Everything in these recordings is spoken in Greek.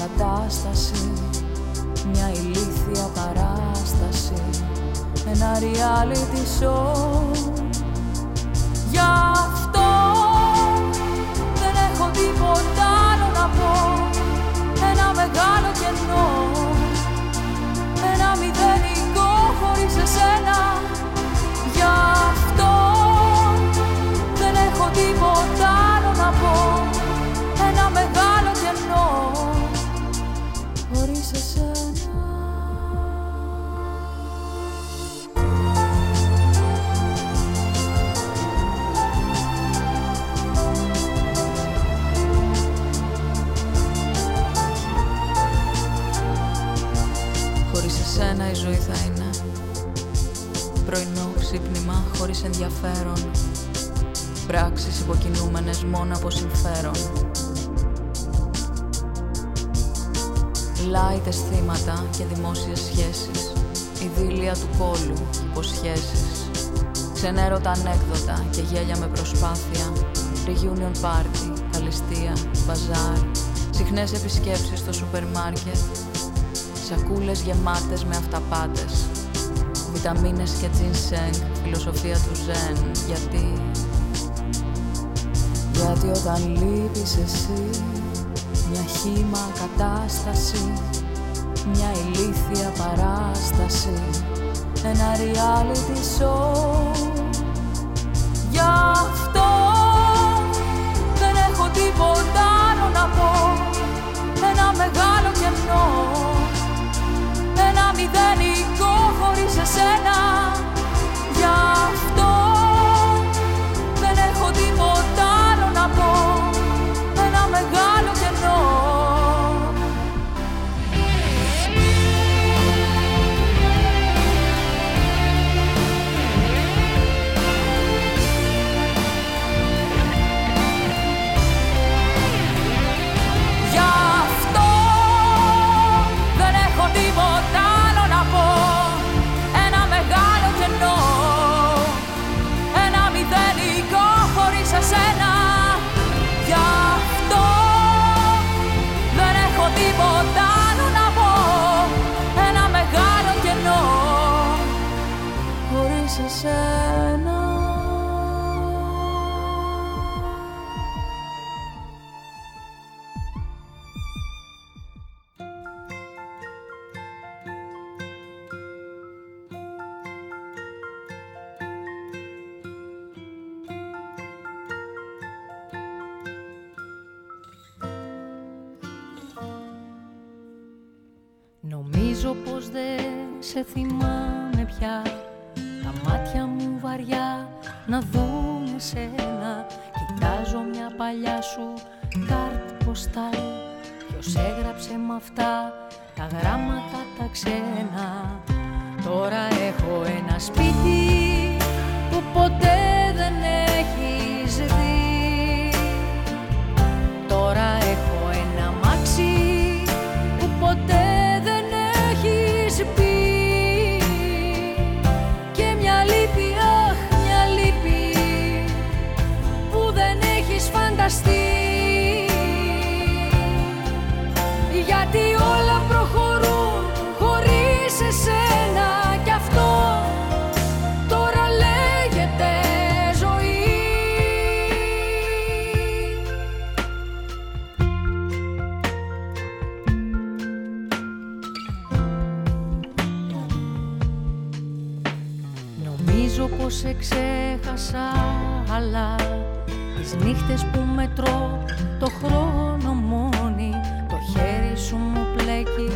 Κατάσταση μια ηλίθια παράσταση ένα reality show ξύπνημα χωρίς ενδιαφέρον. Πράξεις υποκινούμενες μόνο από συμφέρον. Λάιτες θύματα και δημόσιες σχέσεις. Ιδίλια του κόλου, υποσχέσεις. Ξενέρωτα ανέκδοτα και γέλια με προσπάθεια. Reunion party, καλυστία, μπαζάρ. Συχνές επισκέψεις στο σούπερ μάρκετ. Σακούλες γεμάτες με αυταπάτες Βιταμίνες και τζινσέγκ, φιλοσοφία του ζεν. Γιατί, γιατί όταν λείπεις εσύ Μια χήμα κατάσταση Μια ηλίθια παράσταση Ένα reality show. Γι' αυτό δεν έχω τίποτα άλλο να πω. Ένα μεγάλο κενό μηδενικό χωρίς εσένα σε θυμάμαι πια. Τα μάτια μου βαριά να δουν εσένα Κοιτάζω μια παλιά σου κάρτ ποστάλ. Ποιος έγραψε με αυτά τα γράμματα τα ξένα. Τώρα έχω ένα σπίτι που ποτέ δεν έχεις δει. Τώρα έχω πως εξέχασα αλλά Τις νύχτες που μετρώ το χρόνο μόνη Το χέρι σου μου πλέκει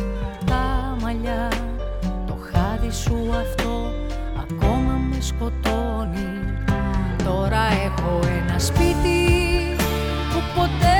τα μαλλιά. Το χάδι σου αυτό ακόμα με σκοτώνει. Τώρα έχω ένα σπίτι που ποτέ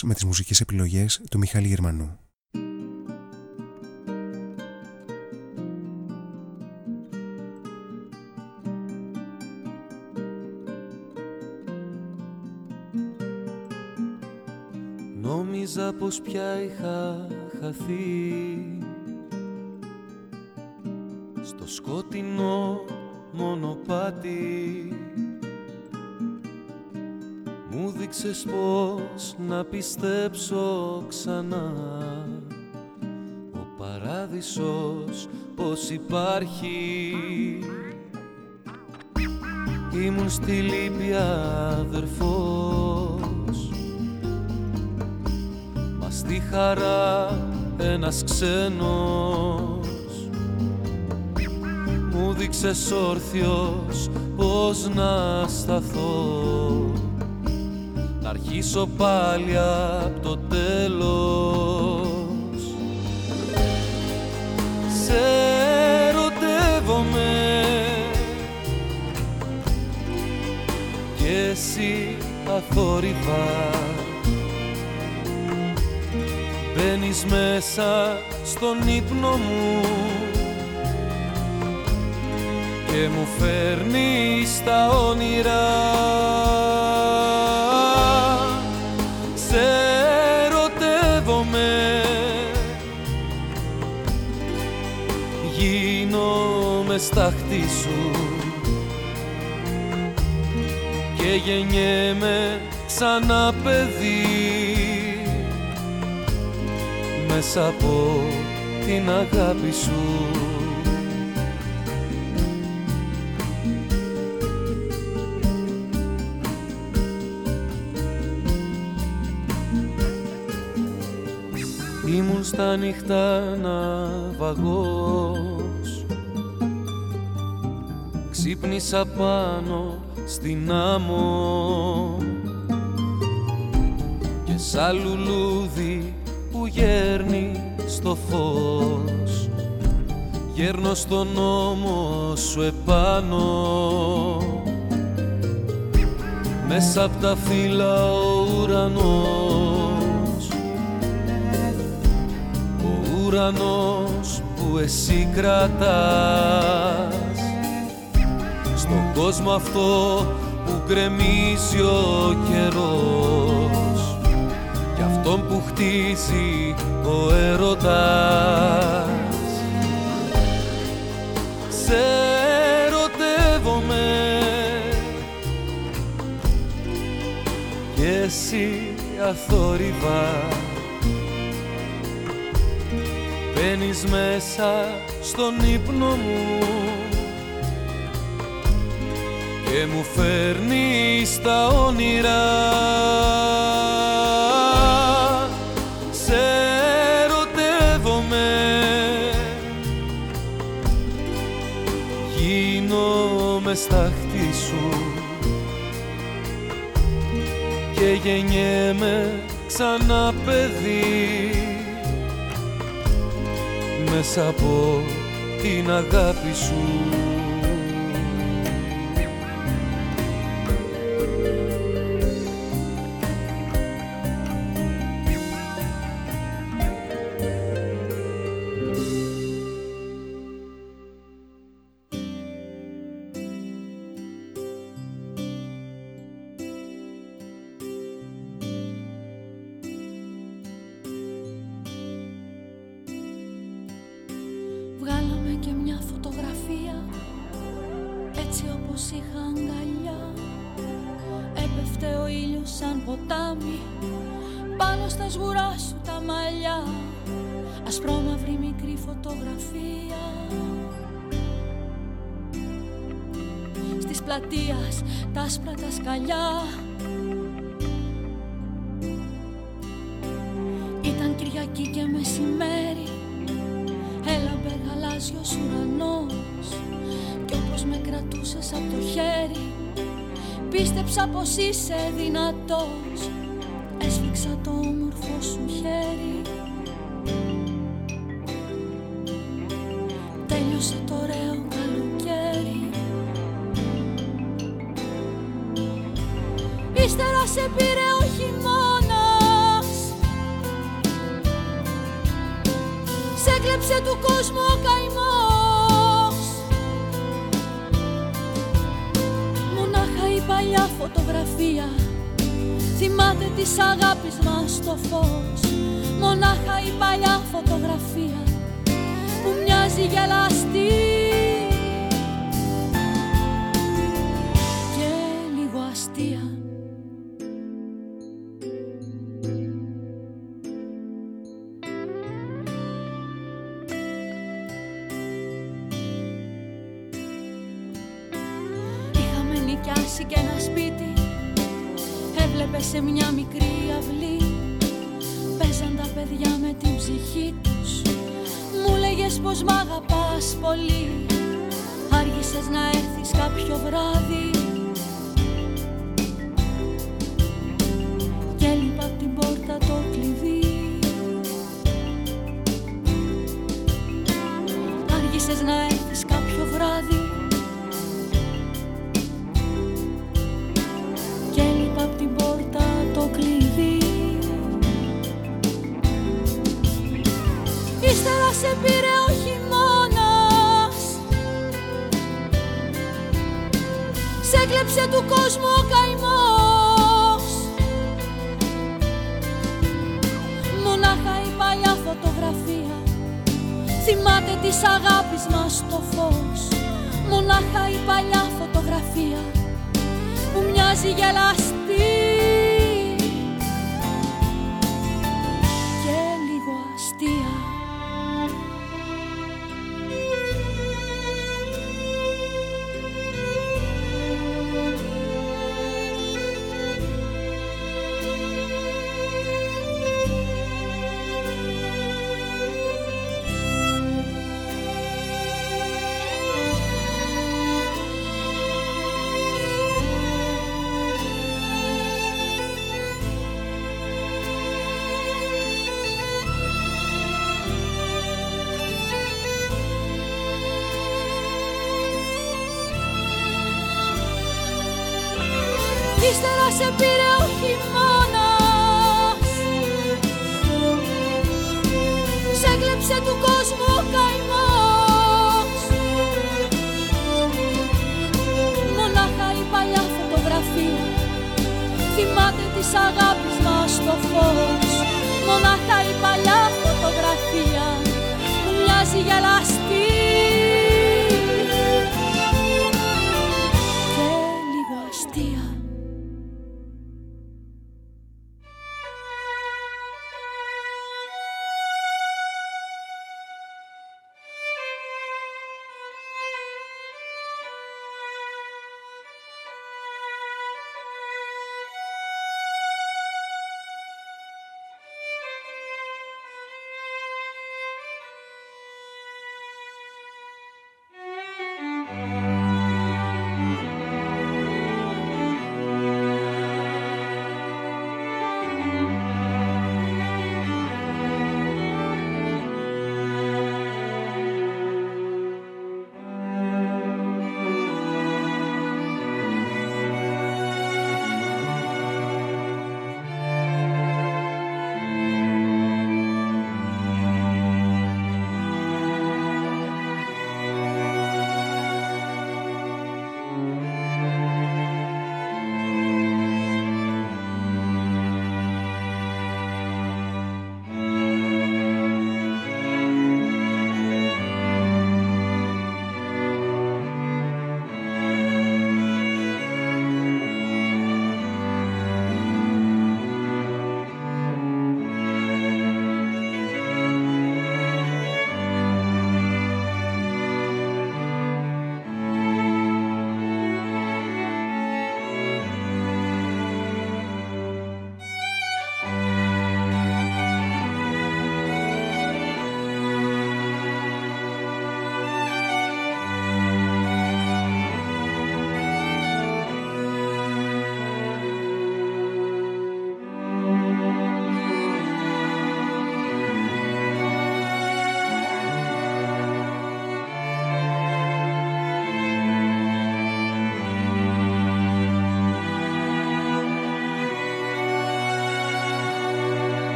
Δύο ώρες με τις μουσικές επιλογές του Μιχάλη Γερμανού. Νόμιζα πως πια είχα χαθεί Στο σκοτεινό μονοπάτι μου δείξες πως να πιστέψω ξανά. Ο παράδεισος πως υπάρχει. Ήμουν στη λύπη αδερφός. Μα στη χαρά ένας ξένος. Μου δείξες όρθιος πως να σταθώ αρχίσω πάλι από το τέλος. Σε ερωτεύομαι. Και εσύ αθόρυβα. Μπαίνεις μέσα στον ύπνο μου. Και μου φέρνεις τα όνειρα στάχτη σου και γεννιέμαι ξανά παιδί. Μέσα από την αγάπη σου. Ήμουν στα νυχτά ναυαγός ξύπνησα πάνω στην άμμο. Και σαν λουλούδι που γέρνει στο φως γέρνω στον νόμο σου επάνω. Μέσα απ' τα φύλλα ο ουρανός ο ουρανός που εσύ κρατάς στον κόσμο αυτό που γκρεμίζει ο καιρός. Και αυτόν που χτίζει ο έρωτας. Σε ερωτεύομαι. Και εσύ αθόρυβα μπαίνεις μέσα στον ύπνο μου και μου φέρνει τα όνειρα Σε ερωτεύομαι. Γίνομαι στάχτη σου. Και γεννιέμαι ξανά παιδί. Μέσα από την αγάπη σου είσαι δυνατός. Έσφιξα το όμορφο σου χέρι. Τέλειωσε το ωραίο καλοκαίρι. Ύστερα σε πήρε ο χειμώνας. Σε κλέψε του κόσμου ο φωτογραφία. Θυμάται της αγάπης μας το φως. Μονάχα η παλιά φωτογραφία Που μοιάζει γελαστή Και λίγο αστεία.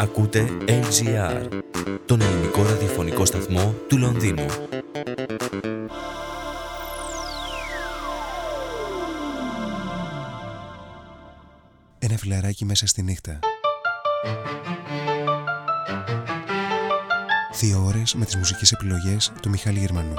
Ακούτε LGR, τον ελληνικό ραδιοφωνικό σταθμό του Λονδίνου. Ένα φιλαράκι μέσα στη νύχτα. Δύο ώρες με τις μουσικές επιλογές του Μιχάλη Γερμανού.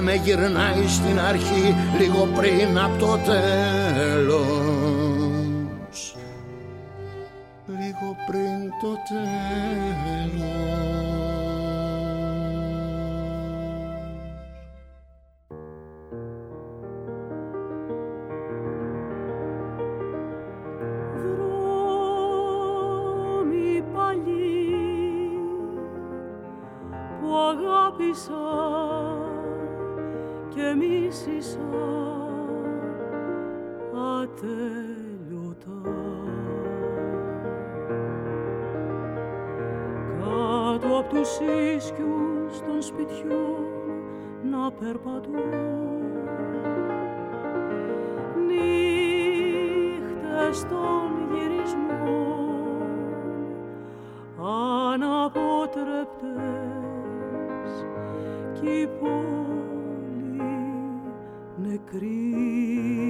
Και με γυρνάει στην αρχή λίγο πριν από το τέλος. Λίγο πριν το τέλος και μίσησα ατέλειωτα. Κάτω από τους ίσκιους των σπιτιών να περπατούν. Νύχτες των γυρισμών αναποτρεπτές κι η πόλη Green.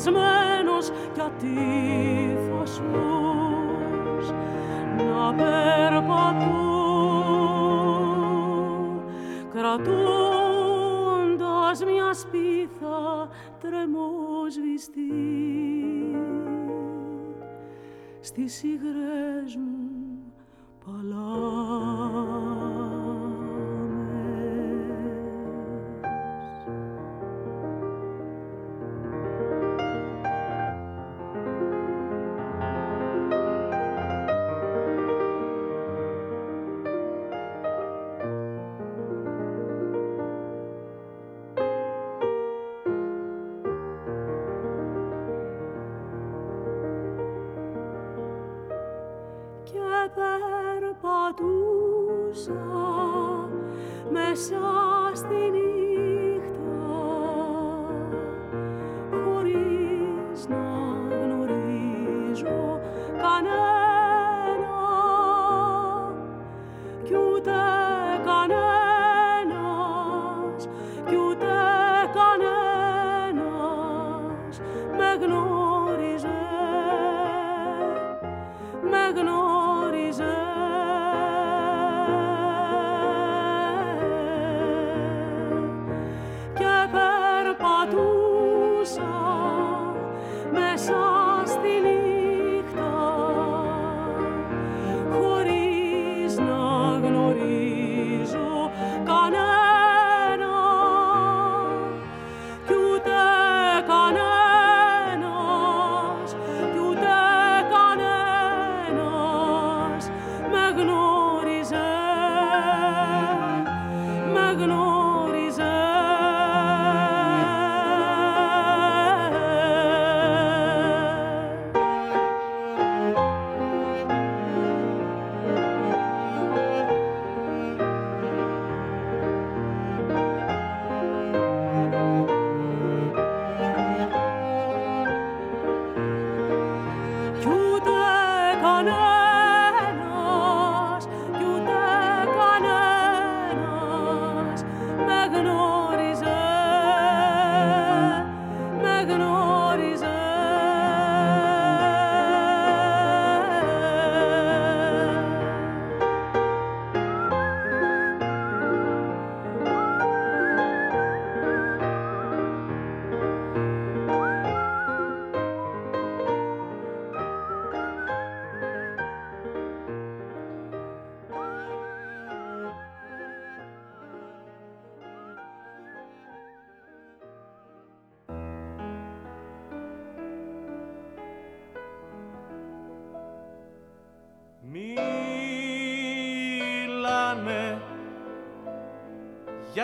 Some.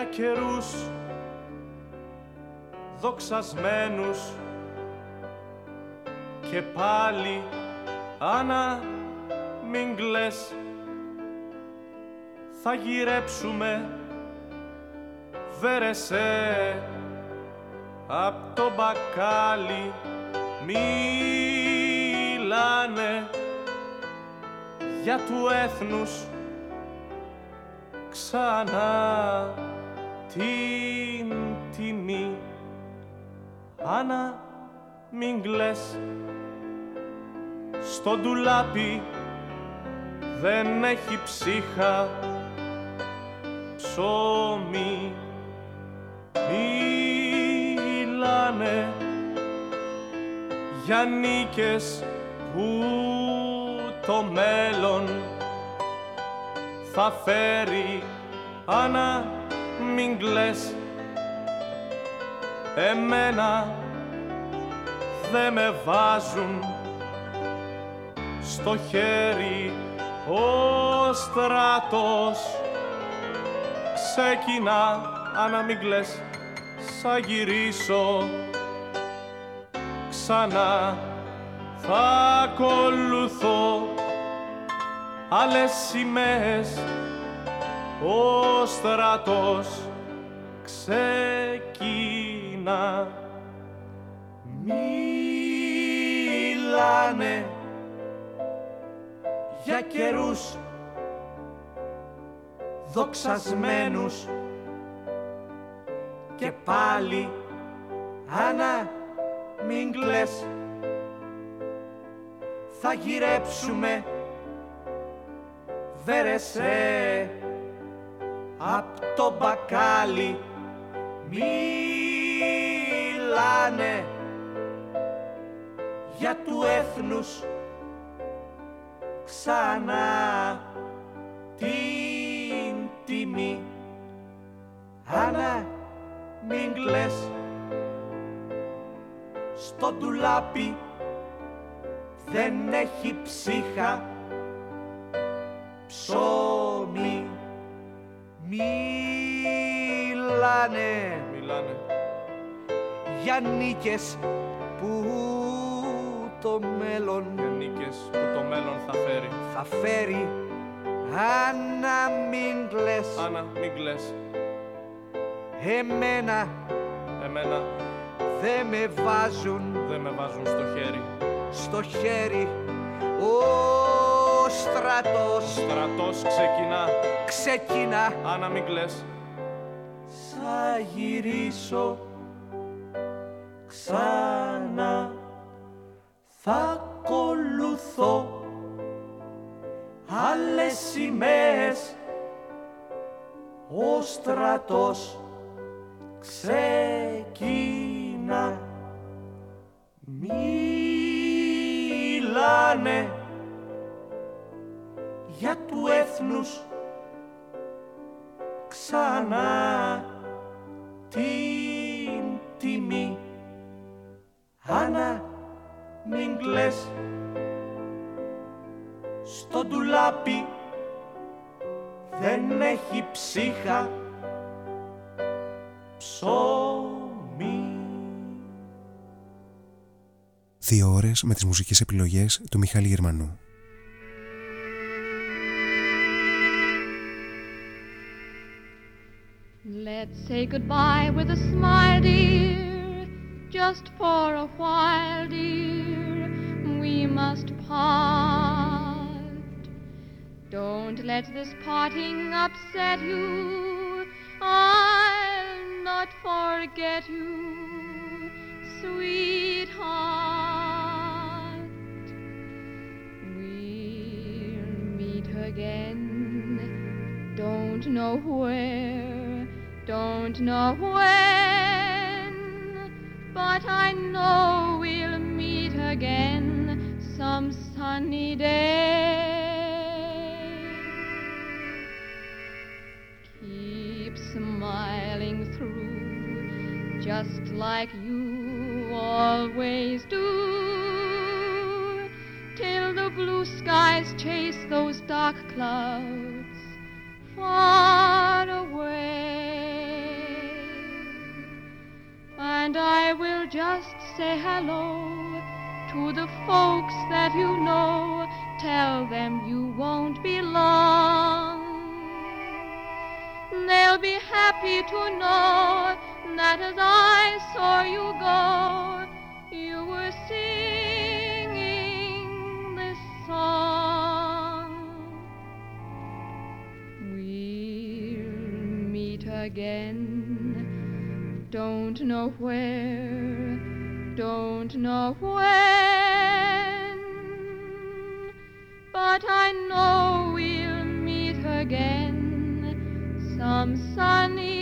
Καιρούς δοξασμένους και πάλι Άννα μην κλαις. Θα γυρέψουμε βέρεσέ απ' το μπακάλι μιλάνε για του έθνους ξανά την τιμή. Άννα μην κλαις. Στο ντουλάπι δεν έχει ψύχα. Ψωμί μιλάνε για νίκες που το μέλλον θα φέρει. Άννα μην κλαις. Εμένα δε με βάζουν στο χέρι ο στρατός Ξεκινά, άνα μην κλαις, θα γυρίσω. Ξανά θα ακολουθώ άλλες σημαίες ο στρατός ξεκίνα. Μιλάνε για καιρούς δοξασμένους και πάλι Άννα μην κλαις. Θα γυρέψουμε Βέρεσέ Απ' το μπακάλι. Μιλάνε Για του έθνους Ξανά την τιμή. Άννα μην κλαις στο ντουλάπι δεν έχει ψύχα. Ψωμί μιλάνε, μιλάνε για νίκες που το μέλλον για νίκες που το μέλλον θα φέρει. θα φέρει. Άννα μην κλαις. Άννα μην κλαις. Εμένα Εμένα Δε με βάζουν Δε με βάζουν στο χέρι. Στο χέρι. Ο στρατός. Στρατός ξεκινά. Ξεκινά. Άννα μην κλαις. Θα γυρίσω. Ξανά. Θα ακολουθώ Άλλες σημαίες. Ο στρατός ξεκίνα μιλάνε για του έθνους ξανά την τιμή Άννα μην κλαις στο ντουλάπι δεν έχει ψύχα ψωμί. Δύο ώρες με τις μουσικές επιλογές του Μιχάλη Γερμανού. Let's say goodbye with a smile, dear, just for a while, dear. We must part. Don't let this parting upset you. I'll not forget you, sweetheart. We'll meet again, don't know where, don't know when, but I know we'll meet again some sunny day. Keep smiling through, just like you always do, till the blue skies chase those dark clouds far away. And I will just say hello to the folks that you know, tell them you won't be long they'll be happy to know that as I saw you go, you were singing this song. We'll meet again, don't know where, don't know when, but I know we'll meet again. Some sunny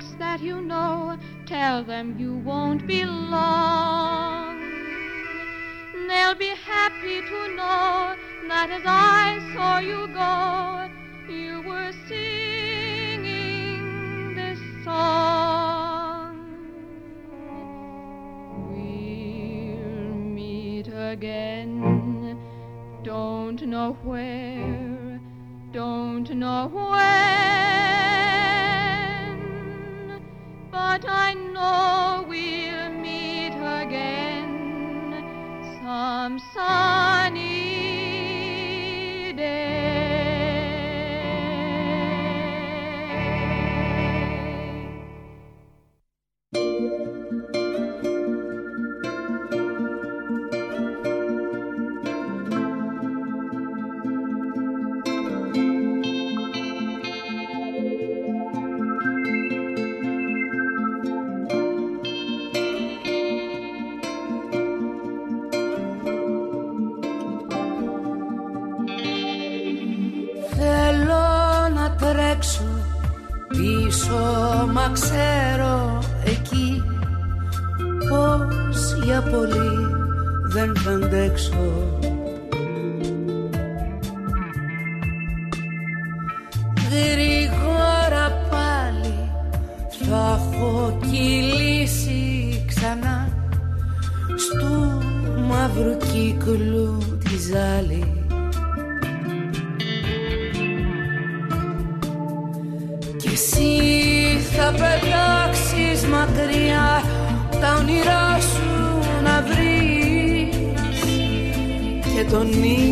folks that you know, tell them you won't be long. They'll be happy to know that as I saw you go, you were singing this song. We'll meet again, don't know where, don't know where. αντέξω me.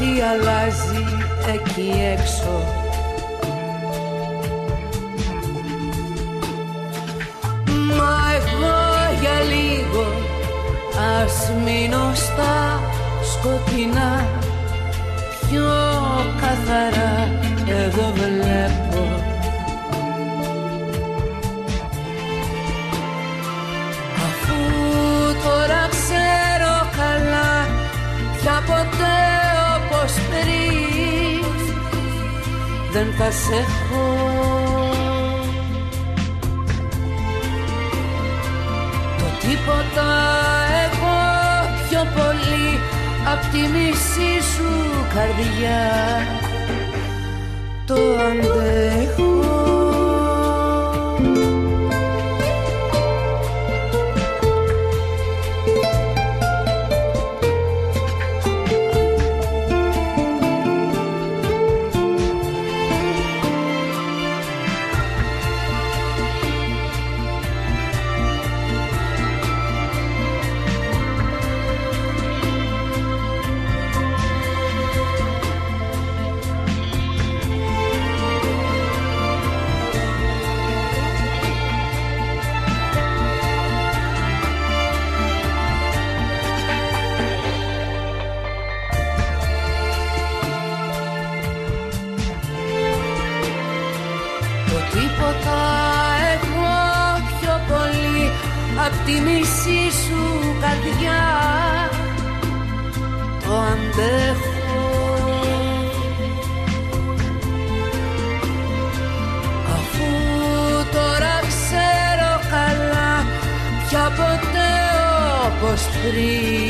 τι αλλάζει εκεί έξω. Μα εγώ για λίγο ας μείνω στα σκοτεινά. Πιο καθαρά εδώ βλέπω δεν τα σεχω. Το τίποτα έχω πιο πολύ απ' τη μισή σου καρδιά Το αντέχω abrir.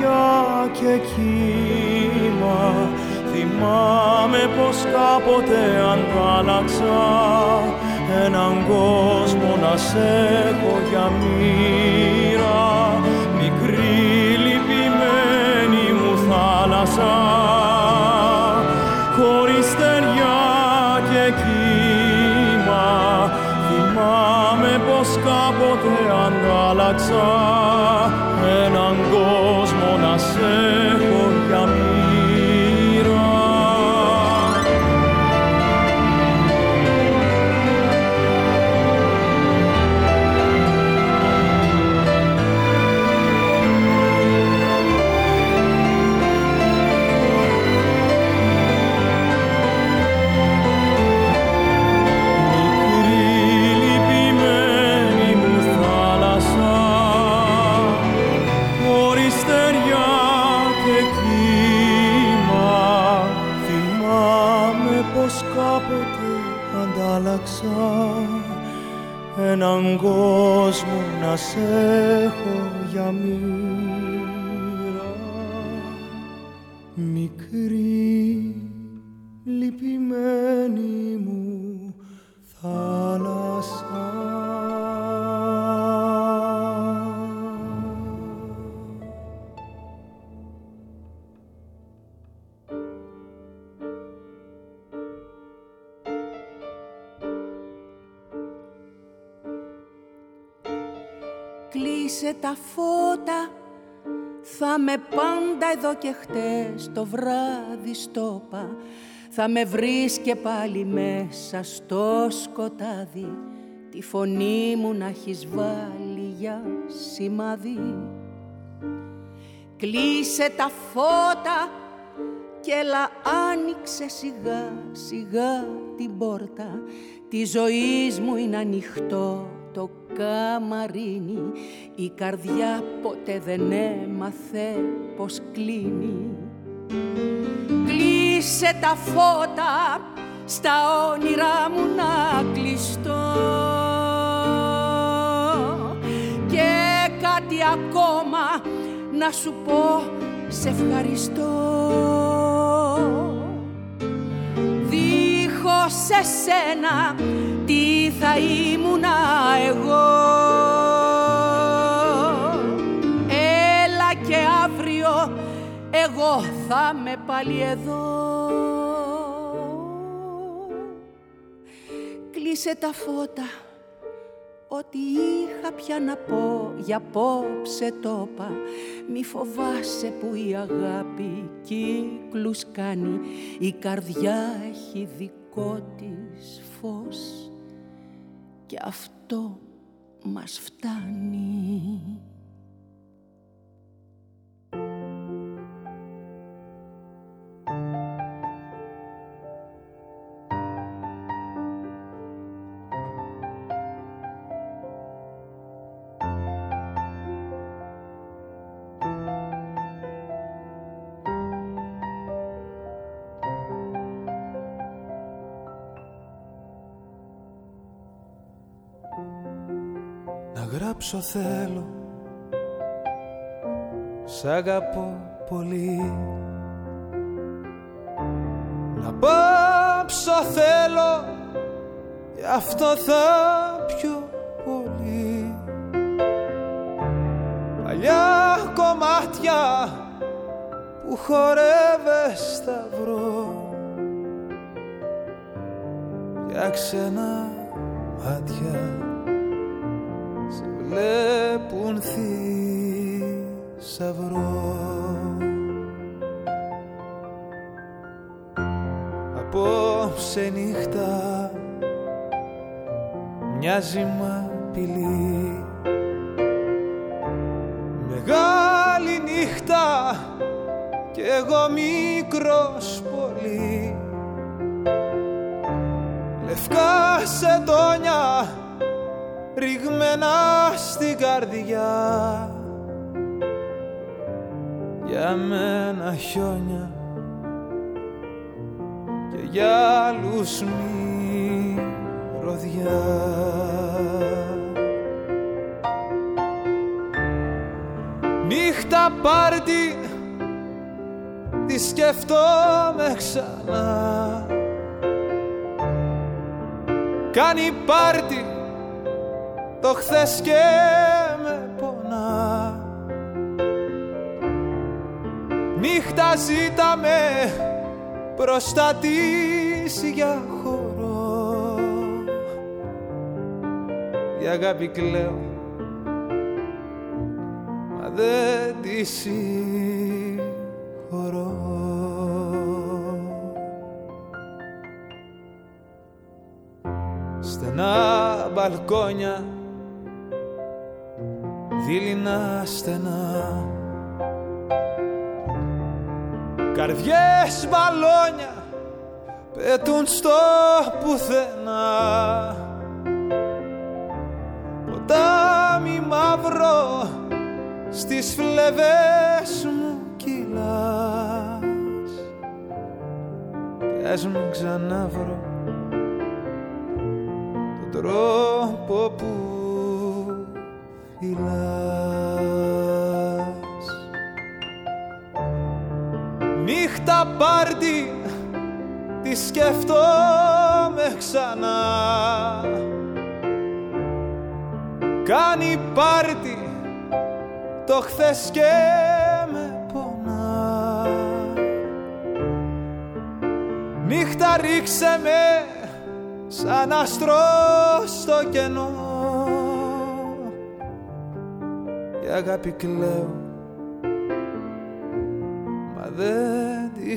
καρδιά και κύμα. Θυμάμαι πως κάποτε αντάλλαξα έναν κόσμο να σε έχω για μοίρα. Μικρή λυπημένη μου θάλασσα χωρίς στεριά και κύμα. Θυμάμαι πως κάποτε αντάλλαξα έναν κόσμο να σε έχω για μοίρα Κλείσε τα φώτα. Θα με πάντα εδώ και χτες το βράδυ στόπα Θα με βρεις και πάλι μέσα στο σκοτάδι. Τη φωνή μου να έχεις βάλει για σημαδί Κλείσε τα φώτα και έλα άνοιξε σιγά σιγά την πόρτα. Τη ζωής μου είναι ανοιχτό. το καμαρίνι η καρδιά ποτέ δεν έμαθε πως κλείνει. Κλείσε τα φώτα στα όνειρά μου να κλειστώ. Και κάτι ακόμα να σου πω σε ευχαριστώ. Δίχως εσένα τι θα ήμουνα εγώ. Έλα και αύριο εγώ θα με πάλι εδώ. Κλείσε τα φώτα Ό,τι είχα πια να πω για απόψε το είπα. Μη φοβάσαι που η αγάπη κύκλους κάνει Η καρδιά έχει δικό της φως και αυτό μας φτάνει. Γράψω θέλω. Σ' αγαπώ πολύ. Να πάψω θέλω Γι' αυτό θα πιο πολύ. Παλιά κομμάτια που χορεύες σταυρό. Για ξένα μάτια βλέπουν θησαυρό. Απόψε νύχτα μοιάζει μα πυλή Μεγάλη νύχτα κι εγώ μικρός πολύ. Λευκά σεντόνια ρηγμένα στην καρδιά. Για μένα χιόνια και για άλλους μυρωδιά Νύχτα πάρτι τη σκεφτόμαι ξανά. Κάνει πάρτι το χθες και με πονά. Νύχτα ζήταμε μπροστά της για χορό. Για αγάπη κλαίω μα δεν της συγχωρώ. Στενά μπαλκόνια δειλινά στενά. Καρδιές μπαλόνια πετούν στο πουθενά. Ποτάμι μαύρο στις φλεβές μου κυλάς. Και Πες μου ξανά βρω τον τρόπο που φυλάς Νύχτα πάρτι τη σκέφτομαι ξανά. Κάνει πάρτι το χθες και με πονά. Νύχτα ρίξε με σαν άστρο στο κενό Η αγάπη κλαίω μα δεν τη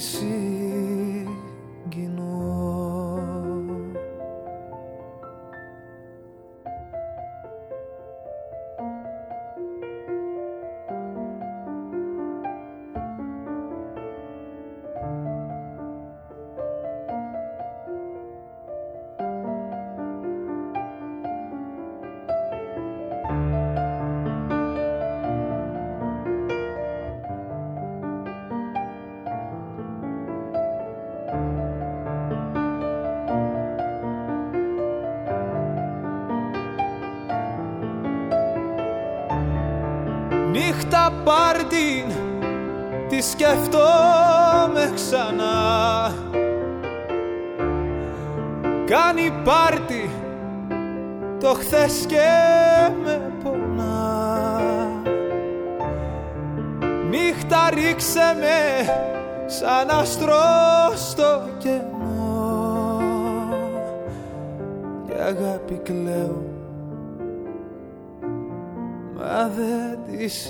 σκέφτομαι ξανά. Κάνει πάρτι το χθες και με πονά. Νύχτα ρίξε με σαν άστρο στο κενό. Για αγάπη κλαίω μα δεν της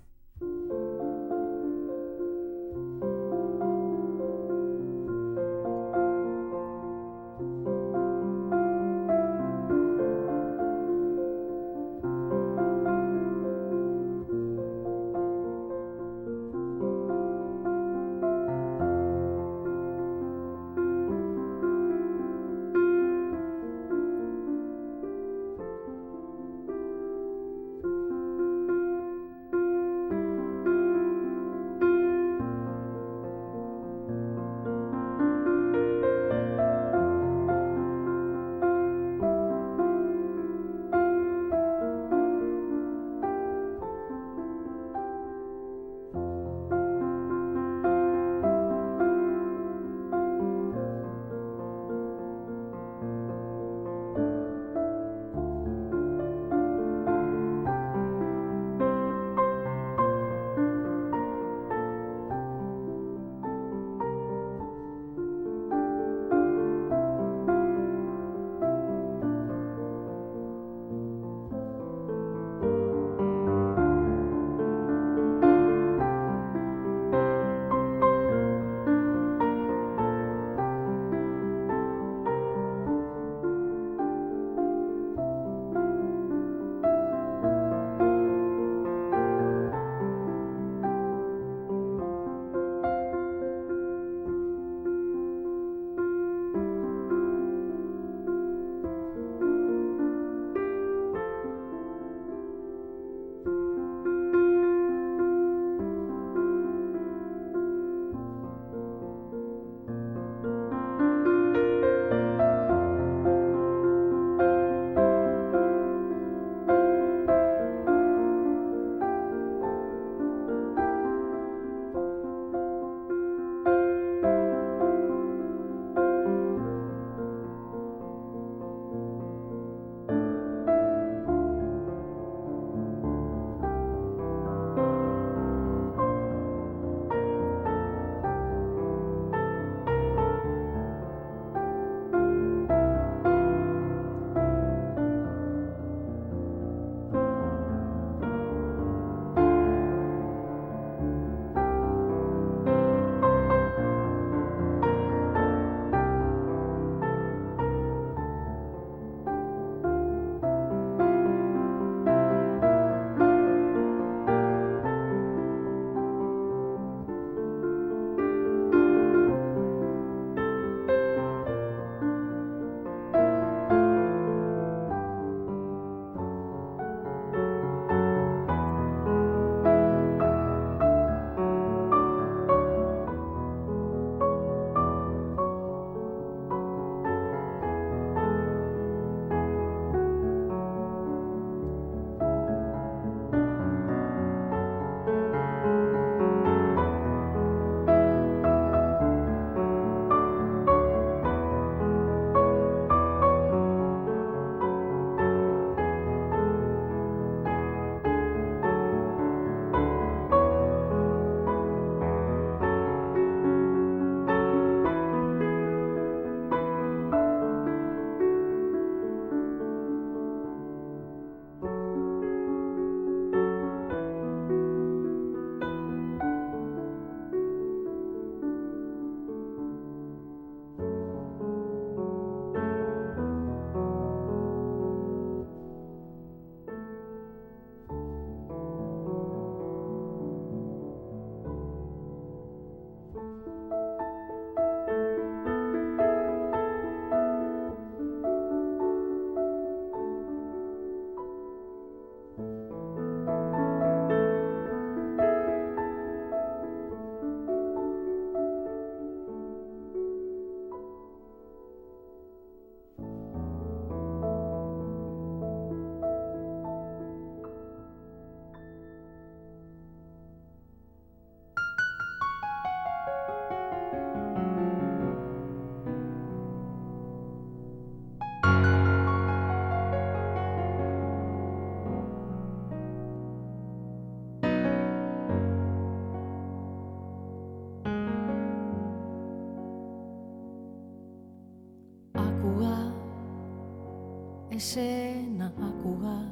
εσένα άκουγα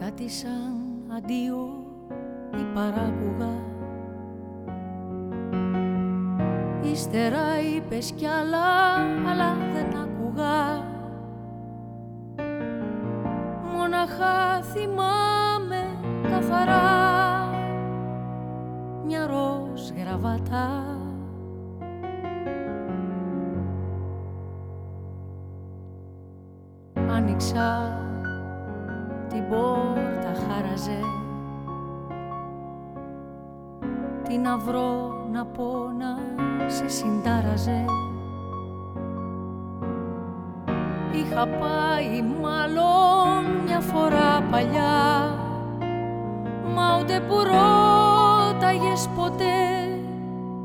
κάτι σαν αντίο ή παράκουγα. Ύστερα είπες κι άλλα, αλλά δεν άκουγα μοναχά θυμάμαι να βρω να πω να σε συντάραζε. Είχα πάει μάλλον μια φορά παλιά Μα ούτε που ρώταγες ποτέ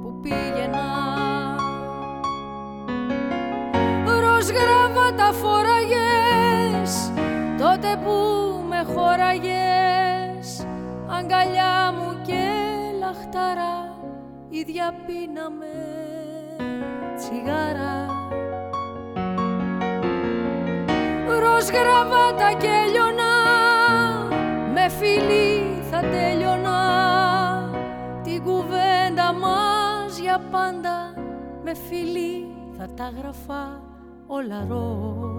που πήγαινα. Ροζ γραβάτα φοράγες τότε που με χώραγες αγκαλιά λαχταρά ίδια πίναμε τσιγάρα. Ροζ γραβάτα και λιωνά με φιλί θα τελειωνά την κουβέντα μας για πάντα με φιλί θα τα γραφά όλα ροζ.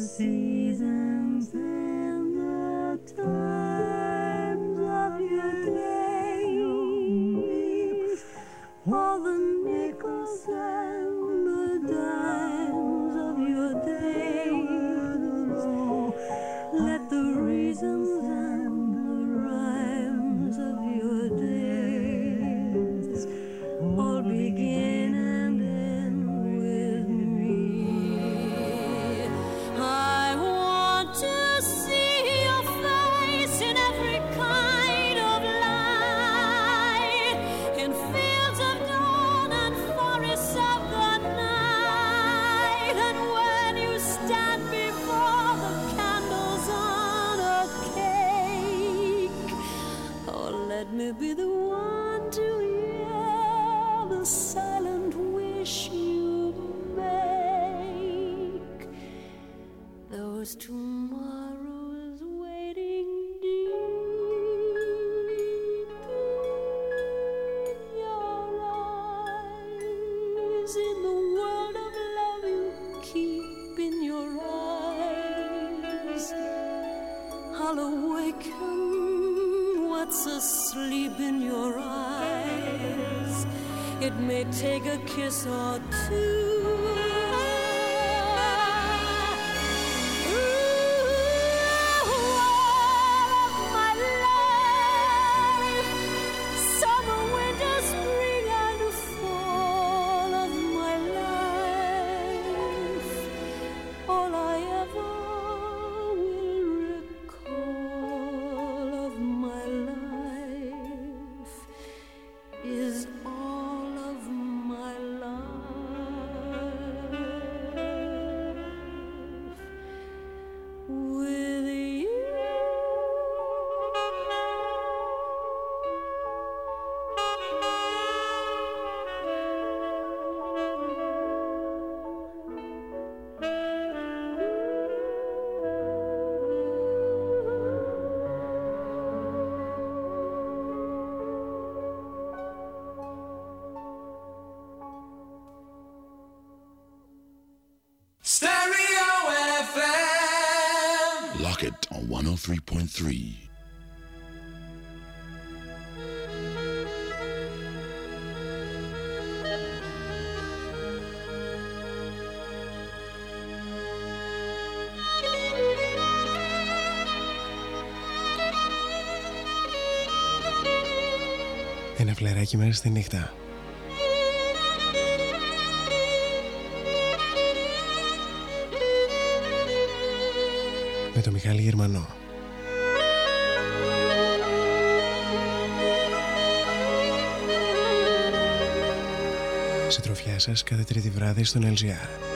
see. 103.3. Ένα φλεράκι μέσα στη νύχτα. Με το Μιχάλη Γερμανό. Συντροφιά σας κάθε τρίτη βράδυ στον LGR.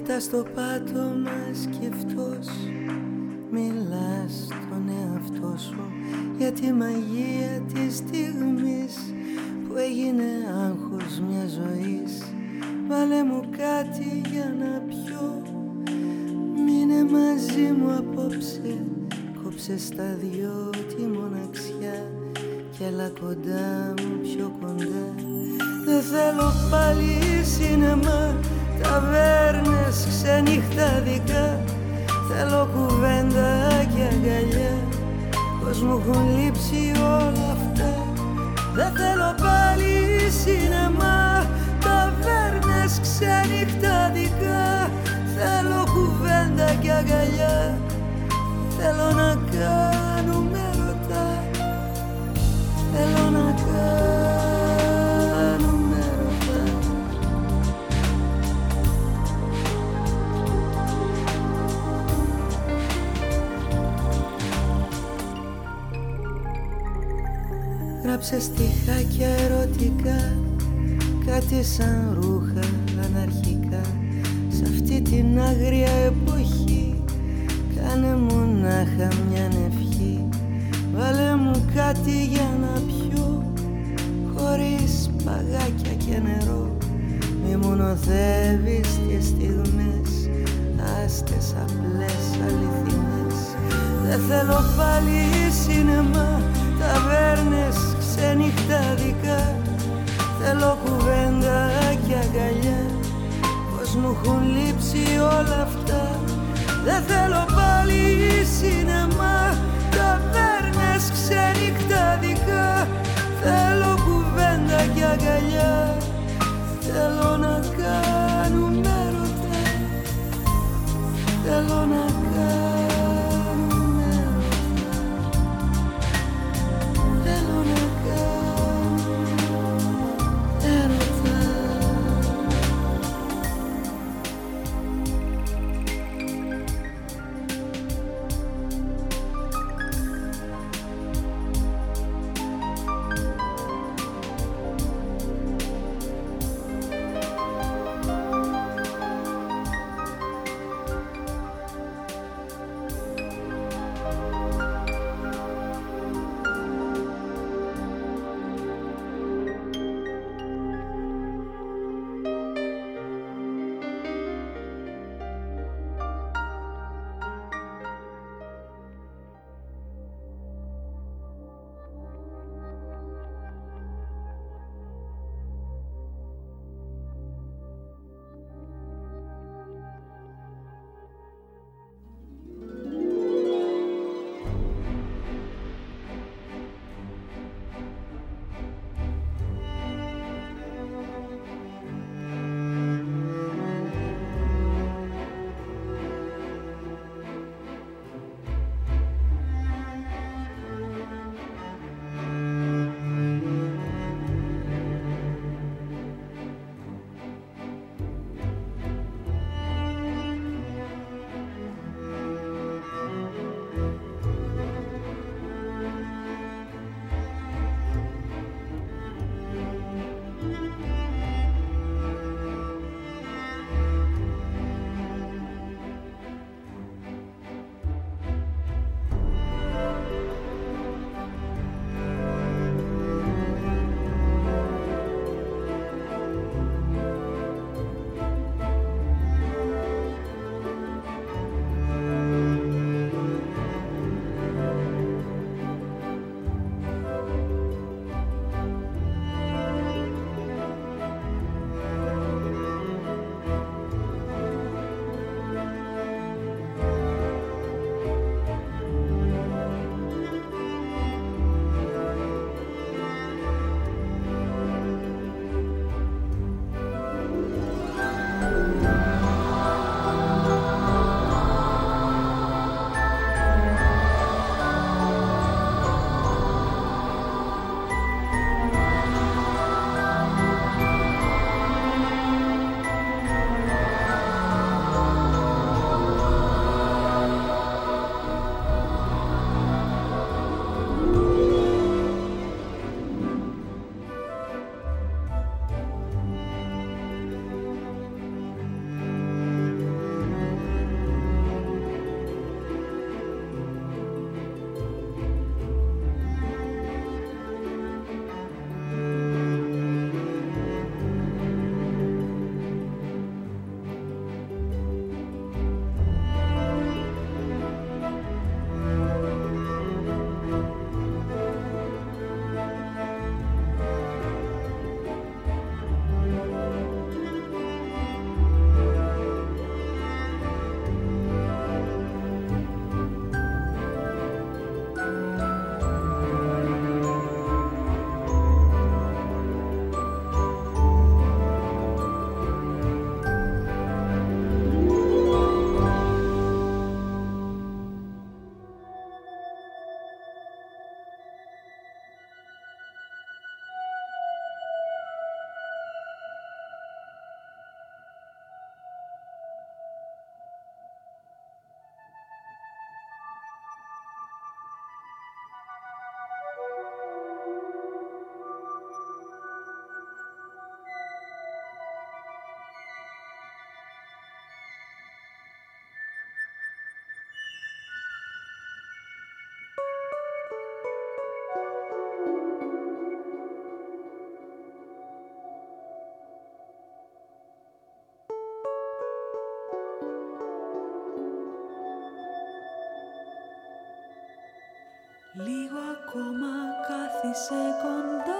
Κοιτάς το πάτωμα σκεφτός. Μιλάς στον εαυτό σου Για τη μαγεία της στιγμής Που έγινε άγχος μιας ζωής. Βάλε μου κάτι για να πιω. Μείνε μαζί μου απόψε. Κόψε στα δυο τη μοναξιά Κι έλα κοντά μου πιο κοντά. Δεν θέλω πάλι σινεμά Ταβέρνες ξενυχταδικά Θέλω κουβέντα και αγκαλιά. Πως μου έχουν λείψει όλα αυτά. Δεν θέλω πάλι σινεμά. Ταβέρνες ξενυχταδικά Θέλω κουβέντα και αγκαλιά. Θέλω να κάνουμε ρωτά. Θέλω να κάνουμε Έγραψε στιχάκια ερωτικά Κάτι σαν ρούχα αναρχικά. Σ' αυτή την άγρια εποχή Κάνε μονάχα μια ευχή. Βάλε μου κάτι για να πιω Χωρίς παγάκια και νερό. Μη μου νοθεύεις τις στιγμές Άστες απλές αληθινές. Δεν θέλω πάλι σινεμά Ταβέρνες ξενυχτάδικα Θέλω κουβέντα και αγκαλιά. Πως μου έχουν λείψει όλα αυτά Δεν θέλω πάλι σινεμά. Ταβέρνες ξενυχτάδικα Θέλω κουβέντα και αγκαλιά. Θέλω να κάνουμε ρωτά Θέλω να κάθισε κοντά μου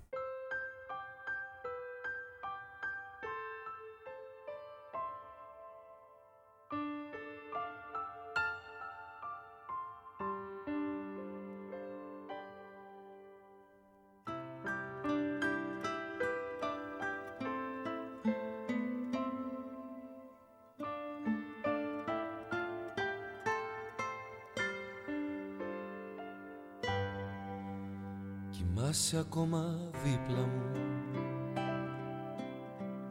Κοιμάσαι ακόμα δίπλα μου.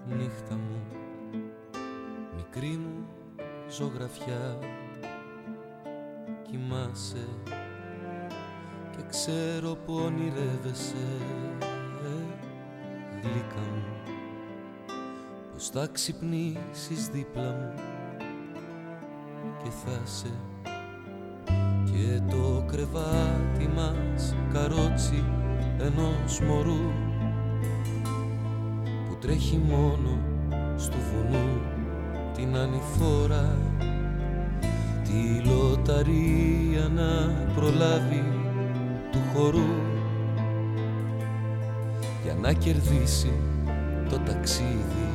Νύχτα μου Μικρή μου ζωγραφιά. Κοιμάσαι Και ξέρω που ονειρεύεσαι. Γλύκα μου Πως θα ξυπνήσεις δίπλα μου. Και θα σε και το κρεβάτι μας καρότσι ενός μωρού που τρέχει μόνο στο βουνού την ανηφόρα. Τη λοταρία να προλάβει του χορού για να κερδίσει το ταξίδι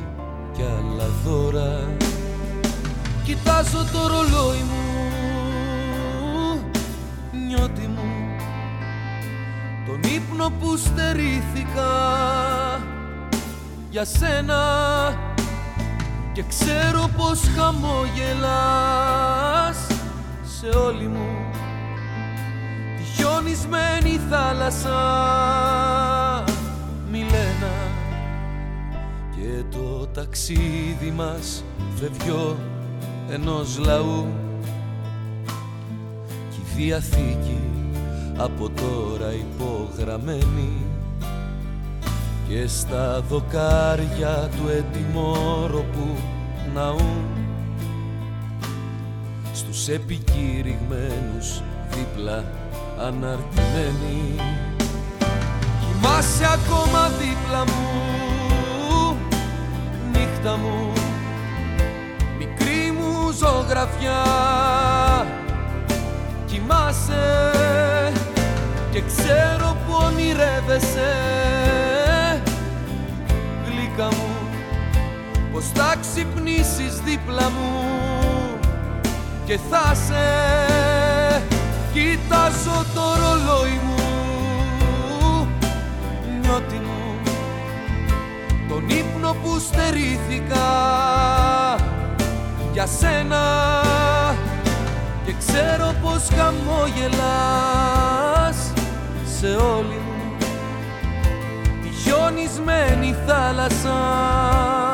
κι άλλα δώρα. Κοιτάζω το ρολόι μου τον ύπνο που στερήθηκα για σένα. Και ξέρω πως χαμόγελας σε όλη μου τη χιονισμένη θάλασσα. Μιλένα και το ταξίδι μας φευγιό ενός λαού. Κι η Διαθήκη από τώρα υπογραμμένη και στα δοκάρια του ετοιμόρροπου ναού. Στους επικήρυγμένους δίπλα αναρτημένοι Κοιμάσαι ακόμα δίπλα μου νύχτα μου. Μικρή μου ζωγραφιά κοιμάσαι και ξέρω που ονειρεύεσαι. Γλυκά μου πως θα ξυπνήσεις δίπλα μου και θα σε κοιτάζω το ρολόι μου. Νιώτη μου τον ύπνο που στερήθηκα για σένα και ξέρω πως χαμόγελας σε όλη μου. Τη χιονισμένη θάλασσα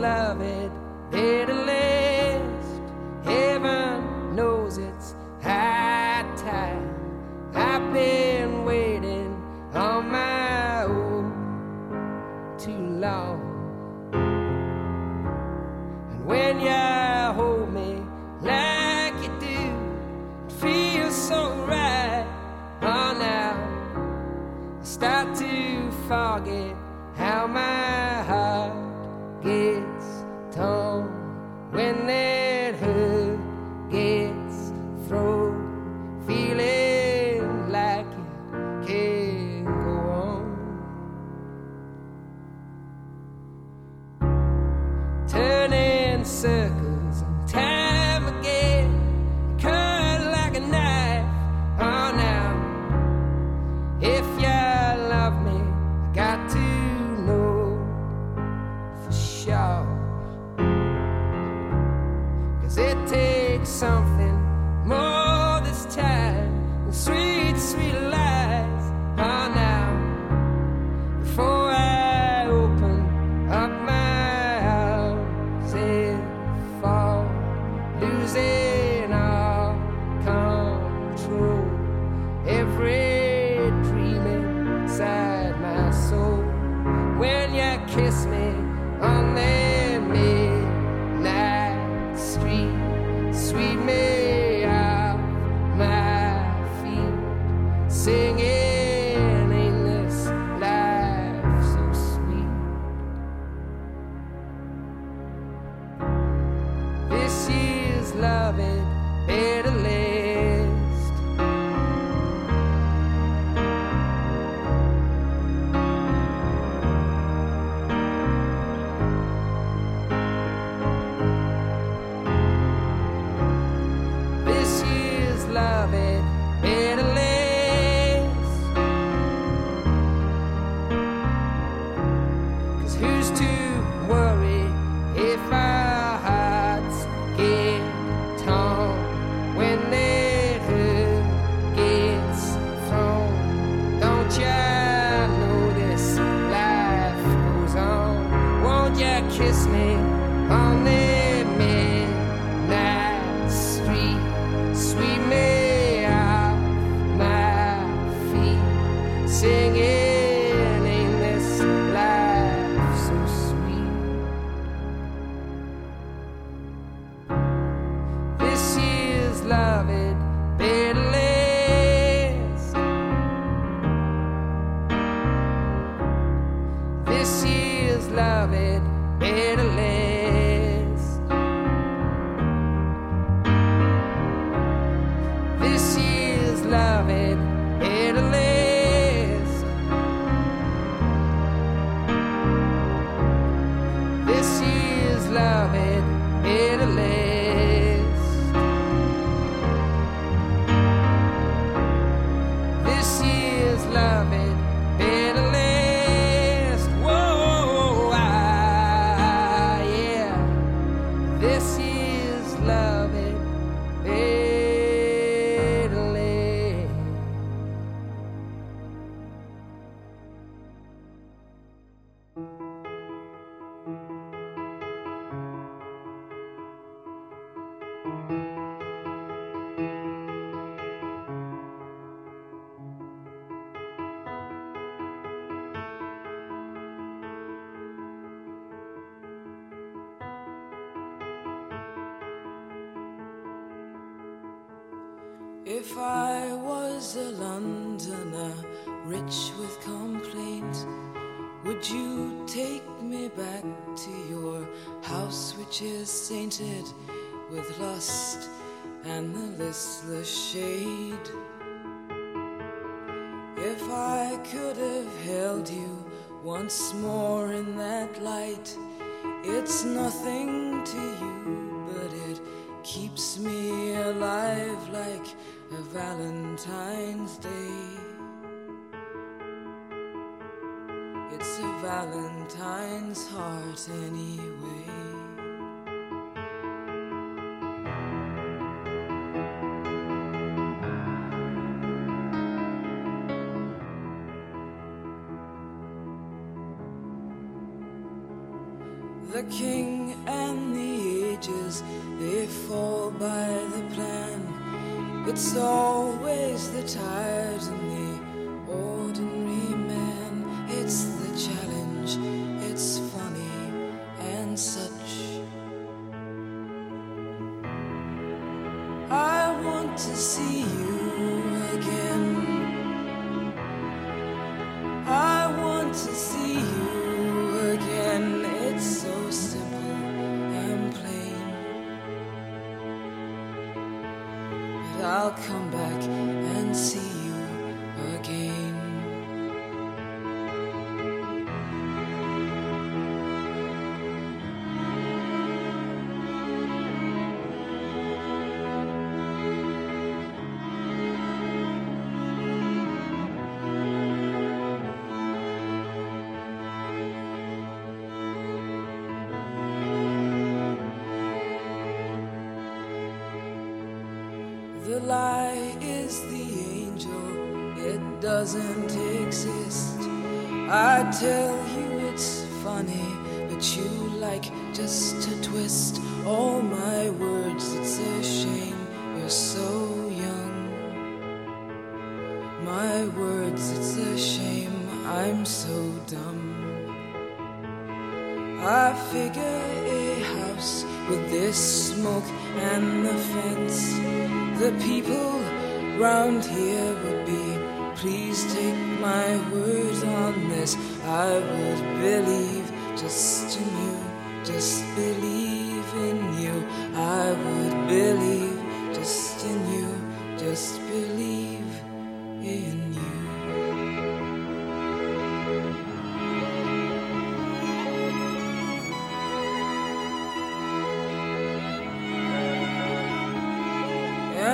beloved.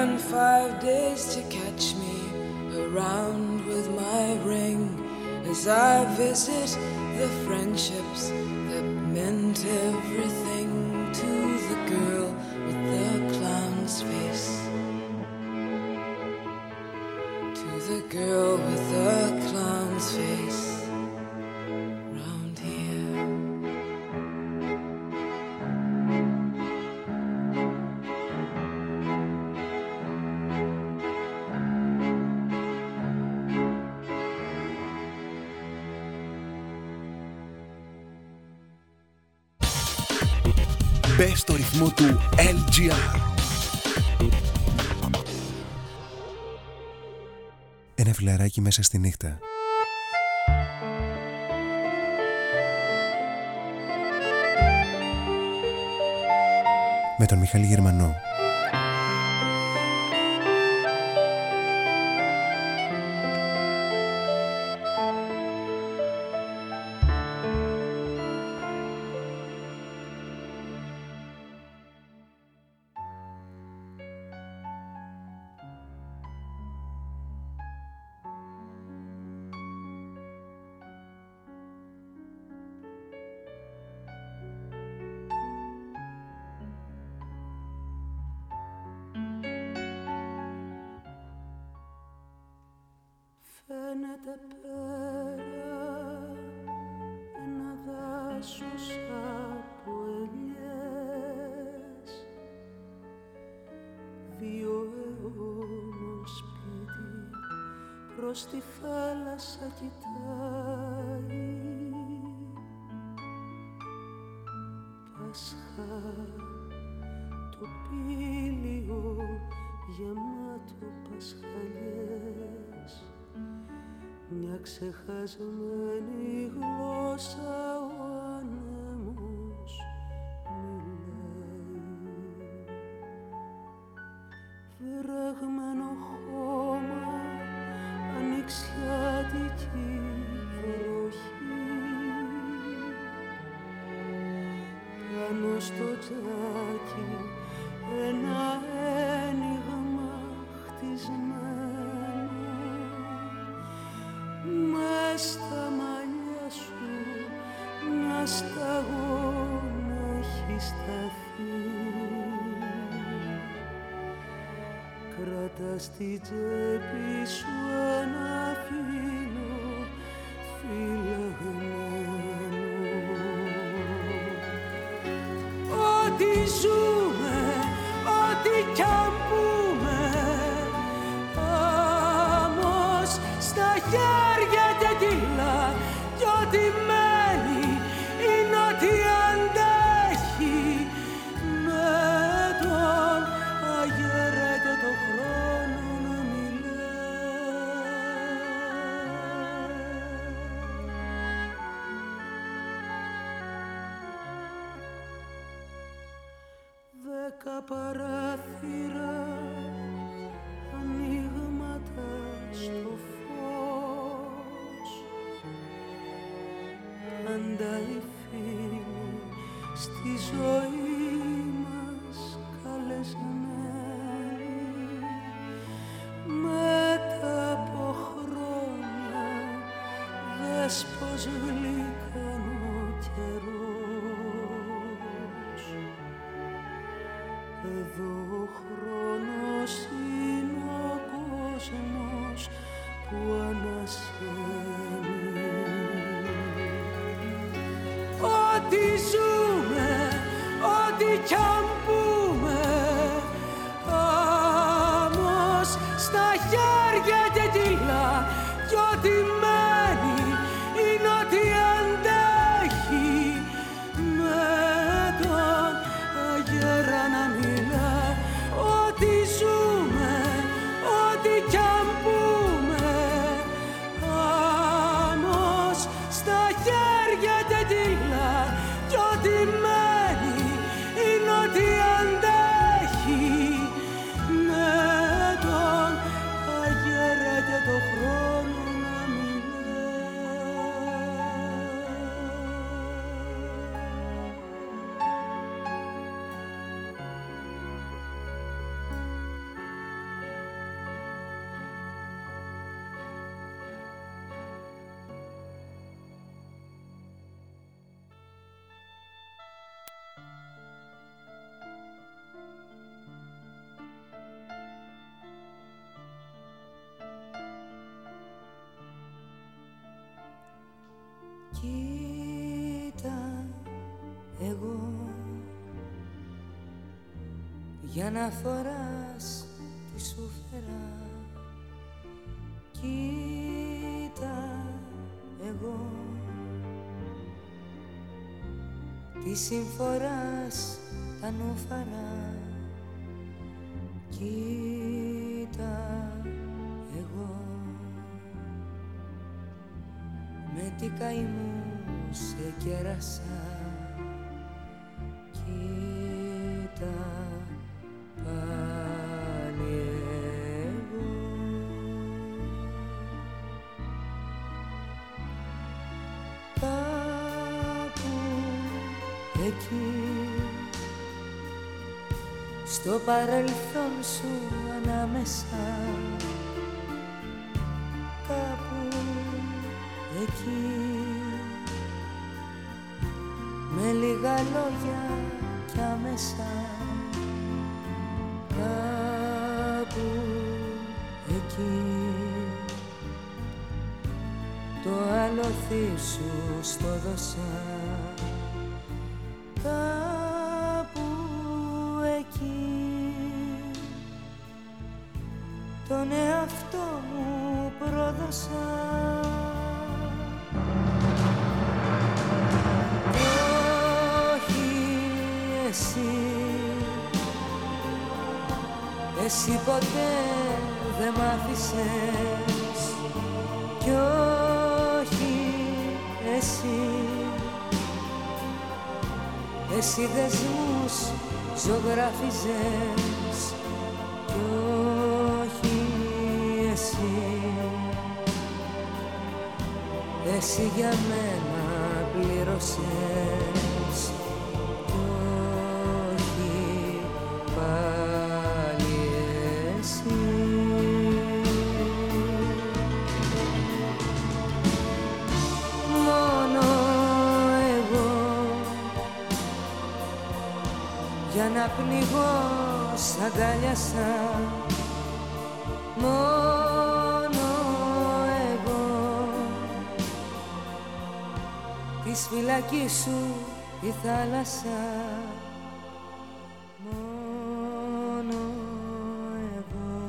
and five days to catch me around with my ring as I visit the friendships that meant everything to the girl with the clown's face. Μπε στο ρυθμό του LGR. Ένα φιλαράκι μέσα στη νύχτα. Με τον Μιχάλη Γερμανό. Δέκα παράθυρα ανοίγματα στο φως. Πάντα οι φίλοι στη ζωή μας καλεσμένοι Μετά από χρόνια δες εδώ ο χρόνος είναι ο κόσμος που ανασένει Ό,τι ζούμε, ό,τι κι αν πούμε Άμμος στα χέρια και κιλά κι ό,τι μένει να φοράς τι σου φέρα Κοίτα εγώ τι συμφοράς τα νουφαρά. Κοίτα εγώ με τι καημούς σε κέρασα στο παρελθόν σου ανάμεσα. Κάπου εκεί. Με λίγα λόγια κι άμεσα. Κάπου εκεί. Το άλοθη σου στο δώσα δεν μ' άφησες Κι όχι εσύ. Εσύ δεσμούς ζωγράφιζες Κι όχι εσύ. Εσύ για μένα πλήρωσες να πνιγώ σ' αγκάλιασα μόνο εγώ. Της φυλακής σου η θάλασσα. Μόνο εγώ.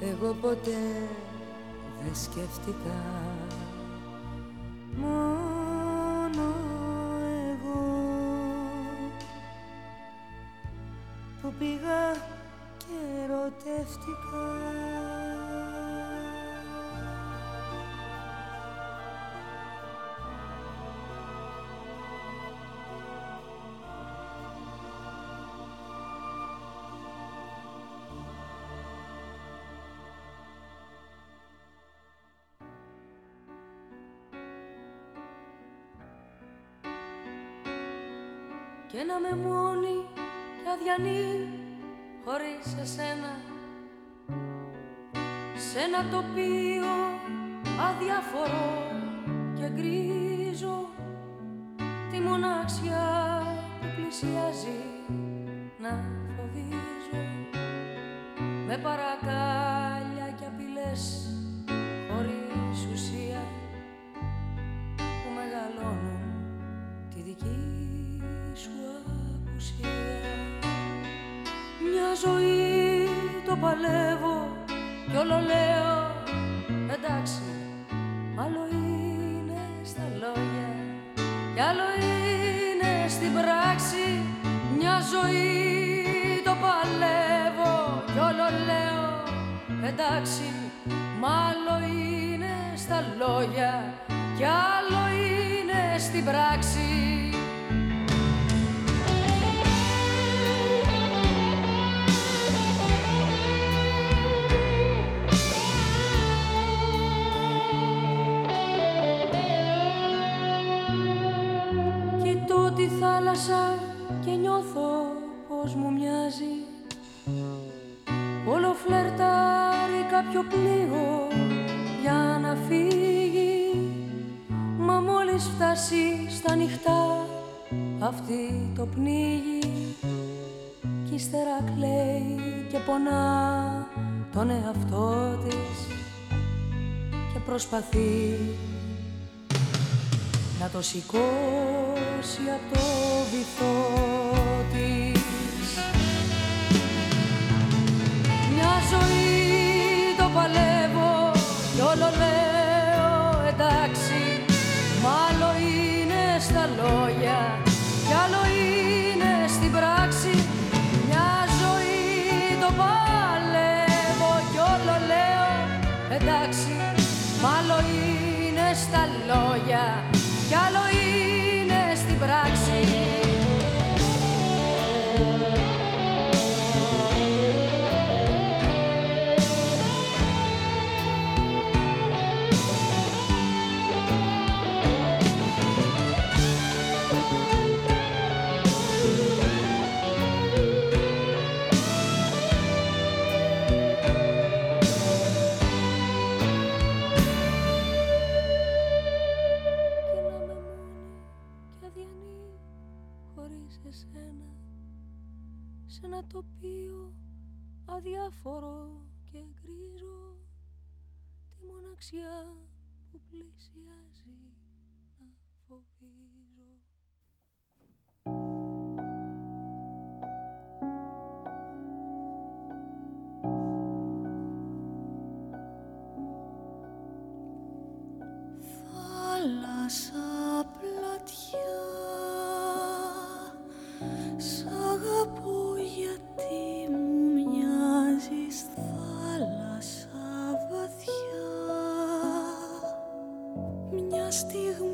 Εγώ ποτέ δεν σκέφτηκα και να με μόνη και αδιανή χωρίς εσένα. Σε ένα τοπίο αδιαφορό και γκρίζο τη μοναξιά που πλησιάζει να φοβίζω. Με παρακάλια κι όλο λέω πονά τον εαυτό της Και προσπαθεί να το σηκώσει από το βυθό της. Μια ζωή το παλεύω κι όλο λέω στα λόγια. Κι άλλο τη μοναξιά που πλησιάζει να φοβίζω. Θάλασσα πλατιά stígum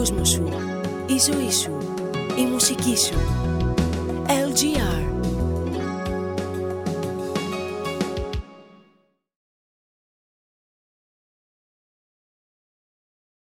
Ο κόσμος σου, η ζωή σου, η μουσική σου. LGR